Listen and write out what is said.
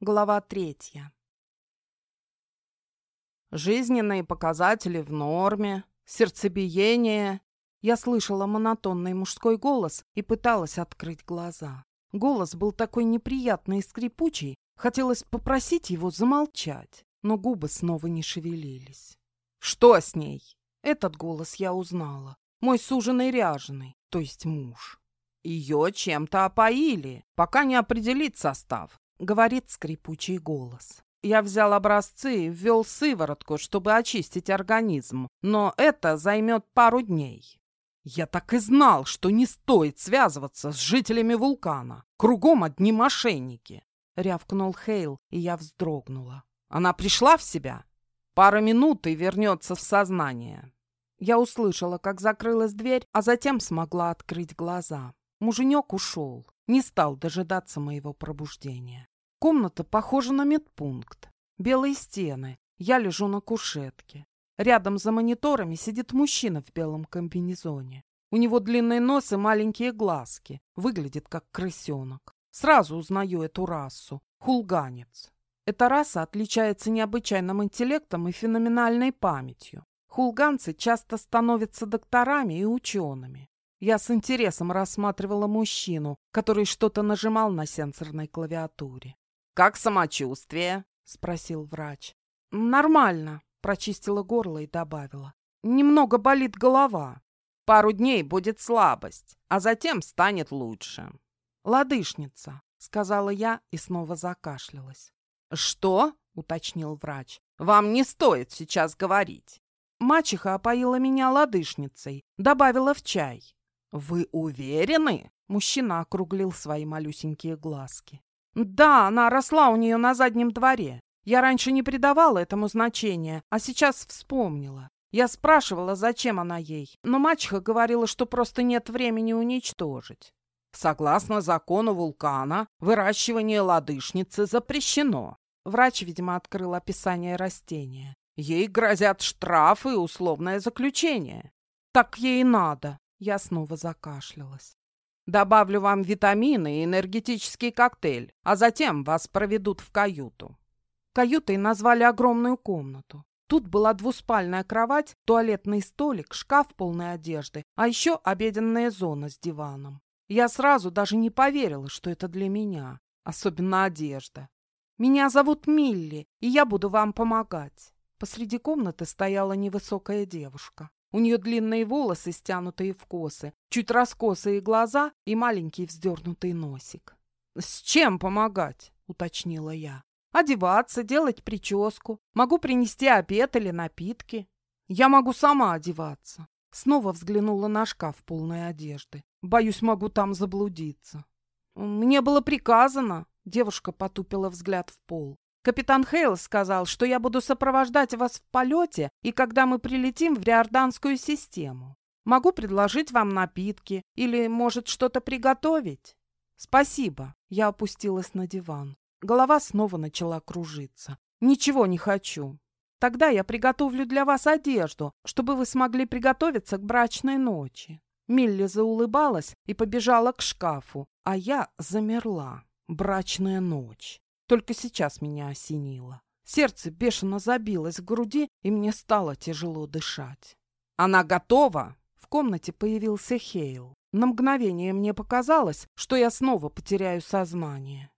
Глава третья. Жизненные показатели в норме, сердцебиение. Я слышала монотонный мужской голос и пыталась открыть глаза. Голос был такой неприятный и скрипучий, хотелось попросить его замолчать, но губы снова не шевелились. «Что с ней?» Этот голос я узнала. Мой суженый ряженый, то есть муж. Ее чем-то опоили, пока не определит состав. — говорит скрипучий голос. Я взял образцы и ввел сыворотку, чтобы очистить организм, но это займет пару дней. Я так и знал, что не стоит связываться с жителями вулкана. Кругом одни мошенники. Рявкнул Хейл, и я вздрогнула. Она пришла в себя? Пара минут и вернется в сознание. Я услышала, как закрылась дверь, а затем смогла открыть глаза. Муженек ушел, не стал дожидаться моего пробуждения. Комната похожа на медпункт. Белые стены. Я лежу на кушетке. Рядом за мониторами сидит мужчина в белом комбинезоне. У него длинный нос и маленькие глазки. Выглядит как крысенок. Сразу узнаю эту расу. Хулганец. Эта раса отличается необычайным интеллектом и феноменальной памятью. Хулганцы часто становятся докторами и учеными. Я с интересом рассматривала мужчину, который что-то нажимал на сенсорной клавиатуре. «Как самочувствие?» — спросил врач. «Нормально», — прочистила горло и добавила. «Немного болит голова. Пару дней будет слабость, а затем станет лучше». «Лодыжница», — сказала я и снова закашлялась. «Что?» — уточнил врач. «Вам не стоит сейчас говорить». Мачеха опоила меня лодыжницей, добавила в чай. «Вы уверены?» — мужчина округлил свои малюсенькие глазки. Да, она росла у нее на заднем дворе. Я раньше не придавала этому значения, а сейчас вспомнила. Я спрашивала, зачем она ей, но мачеха говорила, что просто нет времени уничтожить. Согласно закону вулкана, выращивание лодыжницы запрещено. Врач, видимо, открыл описание растения. Ей грозят штрафы и условное заключение. Так ей надо. Я снова закашлялась. Добавлю вам витамины и энергетический коктейль, а затем вас проведут в каюту». Каютой назвали огромную комнату. Тут была двуспальная кровать, туалетный столик, шкаф полной одежды, а еще обеденная зона с диваном. Я сразу даже не поверила, что это для меня, особенно одежда. «Меня зовут Милли, и я буду вам помогать». Посреди комнаты стояла невысокая девушка. У нее длинные волосы, стянутые в косы, чуть раскосые глаза и маленький вздернутый носик. «С чем помогать?» — уточнила я. «Одеваться, делать прическу. Могу принести обед или напитки. Я могу сама одеваться». Снова взглянула на шкаф полной одежды. Боюсь, могу там заблудиться. «Мне было приказано», — девушка потупила взгляд в пол. Капитан Хейл сказал, что я буду сопровождать вас в полете и когда мы прилетим в Риорданскую систему. Могу предложить вам напитки или, может, что-то приготовить? Спасибо. Я опустилась на диван. Голова снова начала кружиться. Ничего не хочу. Тогда я приготовлю для вас одежду, чтобы вы смогли приготовиться к брачной ночи. Милли заулыбалась и побежала к шкафу, а я замерла. Брачная ночь. Только сейчас меня осенило. Сердце бешено забилось в груди, и мне стало тяжело дышать. «Она готова?» В комнате появился Хейл. На мгновение мне показалось, что я снова потеряю сознание.